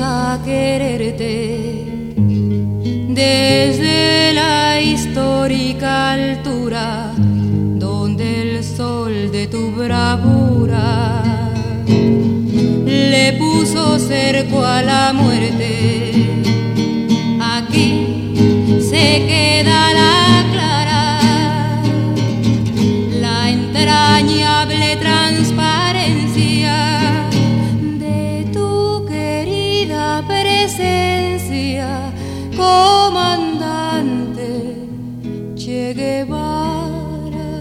a quererte desde la histórica altura donde el sol de tu bravura le puso cerco a la muerte. Presencia, comandante Che Guevara.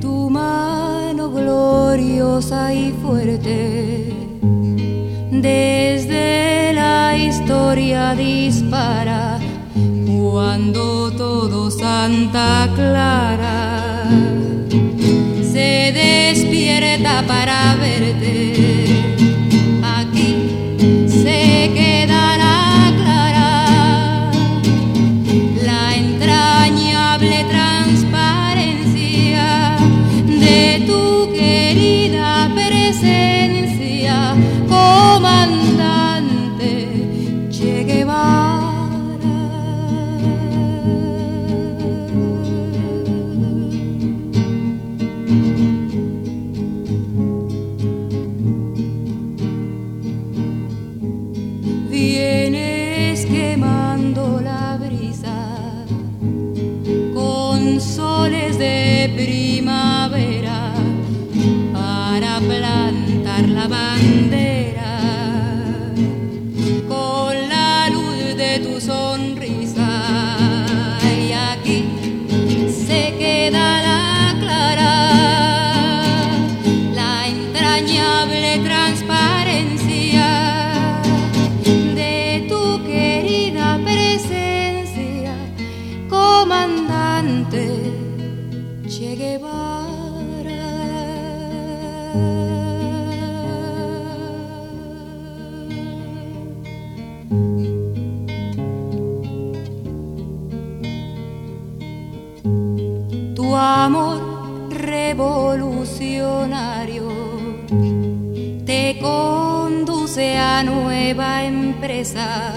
Tu mano gloriosa y fuerte desde la historia dispara cuando todo Santa Clara se despierta para verte. Bandera con la luz de tu sonrisa y aquí se queda la clara la entrañable transparencia de tu querida presencia comandante Che Guevara. Tu amor revolucionario te conduce a nueva empresa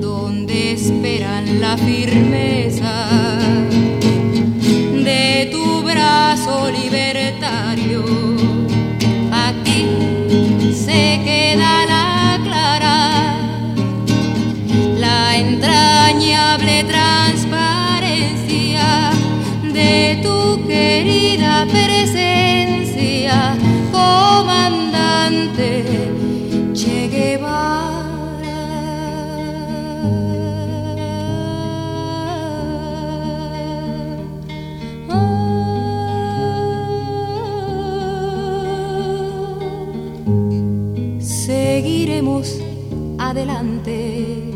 donde esperan la firmeza de tu brazo libertario. Entrañable transparencia de tu querida presencia, comandante Che Guevara. Seguiremos adelante